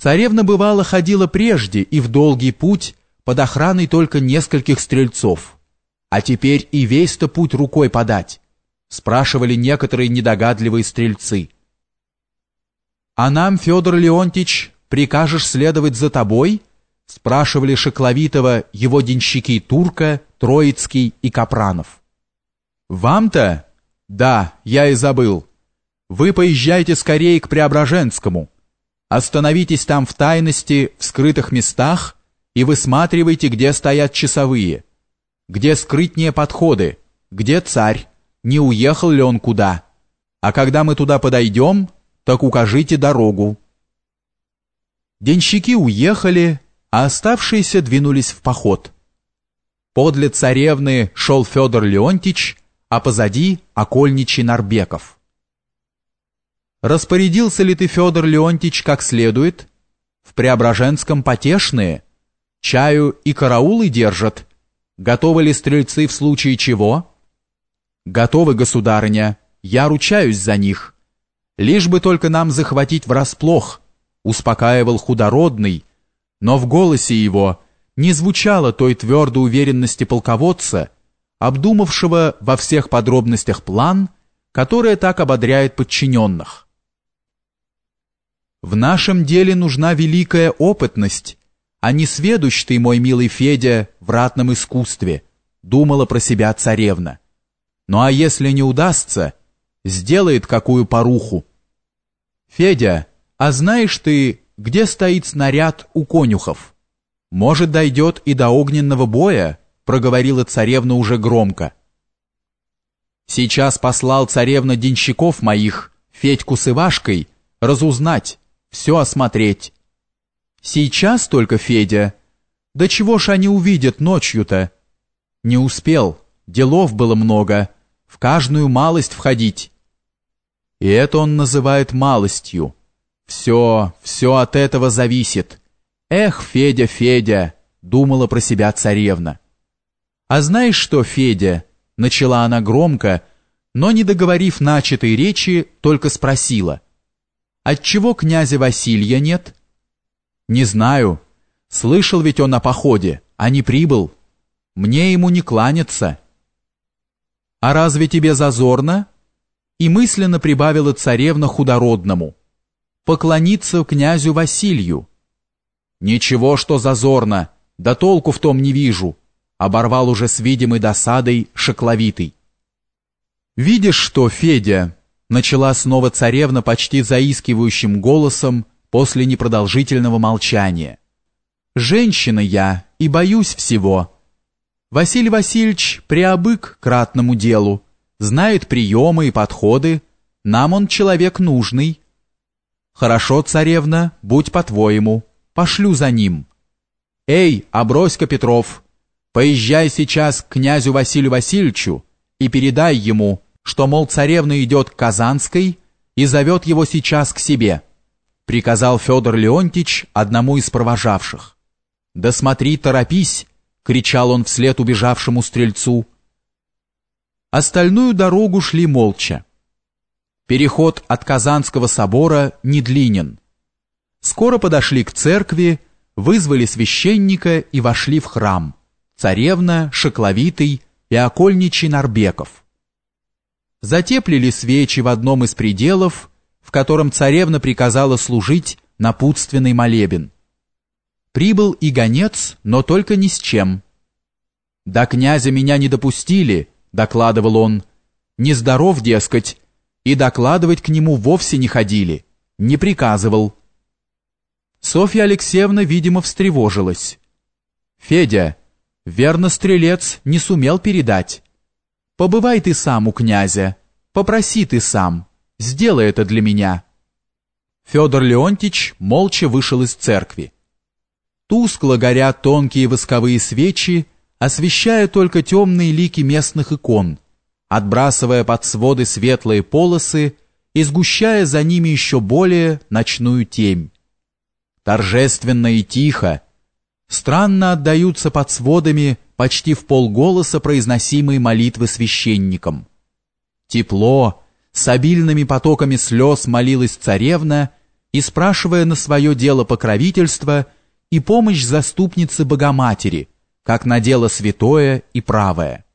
Царевна бывало ходила прежде и в долгий путь под охраной только нескольких стрельцов. А теперь и весь-то путь рукой подать, спрашивали некоторые недогадливые стрельцы. А нам, Федор Леонтич, прикажешь следовать за тобой? спрашивали Шекловитова его денщики Турка, Троицкий и Капранов. Вам-то? Да, я и забыл. Вы поезжайте скорее к Преображенскому. Остановитесь там в тайности, в скрытых местах и высматривайте, где стоят часовые, где скрытнее подходы, где царь, не уехал ли он куда. А когда мы туда подойдем, так укажите дорогу. Денщики уехали, а оставшиеся двинулись в поход. Подле царевны шел Федор Леонтич, а позади окольничий Нарбеков. Распорядился ли ты, Федор Леонтич, как следует? В Преображенском потешные, чаю и караулы держат. Готовы ли стрельцы в случае чего? Готовы, государыня, я ручаюсь за них. Лишь бы только нам захватить врасплох, успокаивал худородный, но в голосе его не звучало той твердой уверенности полководца, обдумавшего во всех подробностях план, которая так ободряет подчиненных. В нашем деле нужна великая опытность, а не сведущ ты, мой милый Федя, в ратном искусстве, думала про себя царевна. Ну а если не удастся, сделает какую поруху. Федя, а знаешь ты, где стоит снаряд у конюхов? Может, дойдет и до огненного боя, проговорила царевна уже громко. Сейчас послал царевна денщиков моих, Федьку с Ивашкой, разузнать, все осмотреть. Сейчас только Федя. Да чего ж они увидят ночью-то? Не успел, делов было много, в каждую малость входить. И это он называет малостью. Все, все от этого зависит. Эх, Федя, Федя, думала про себя царевна. А знаешь что, Федя, начала она громко, но не договорив начатой речи, только спросила — Отчего князя Василия нет? Не знаю. Слышал ведь он о походе, а не прибыл. Мне ему не кланяться. А разве тебе зазорно? И мысленно прибавила царевна худородному. Поклониться князю Василию. Ничего, что зазорно, да толку в том не вижу, оборвал уже с видимой досадой шокловитый. Видишь что, Федя, начала снова царевна почти заискивающим голосом после непродолжительного молчания. «Женщина я и боюсь всего. Василий Васильевич приобык к ратному делу, знает приемы и подходы, нам он человек нужный. Хорошо, царевна, будь по-твоему, пошлю за ним. Эй, обрось-ка, Петров, поезжай сейчас к князю Василию Васильевичу и передай ему, что, мол, царевна идет к Казанской и зовет его сейчас к себе, приказал Федор Леонтич одному из провожавших. «Да смотри, торопись!» — кричал он вслед убежавшему стрельцу. Остальную дорогу шли молча. Переход от Казанского собора не длинен. Скоро подошли к церкви, вызвали священника и вошли в храм. Царевна, Шокловитый и окольничий Нарбеков затеплили свечи в одном из пределов, в котором царевна приказала служить напутственный молебен. Прибыл и гонец, но только ни с чем. «До князя меня не допустили», — докладывал он. «Нездоров, дескать, и докладывать к нему вовсе не ходили, не приказывал». Софья Алексеевна, видимо, встревожилась. «Федя, верно, стрелец не сумел передать». Побывай ты сам у князя, попроси ты сам, сделай это для меня». Федор Леонтич молча вышел из церкви. Тускло горят тонкие восковые свечи, освещая только темные лики местных икон, отбрасывая под своды светлые полосы и сгущая за ними еще более ночную темь. Торжественно и тихо, странно отдаются под сводами почти в полголоса произносимые молитвы священником. Тепло, с обильными потоками слез молилась царевна и спрашивая на свое дело покровительство и помощь заступницы Богоматери, как на дело святое и правое.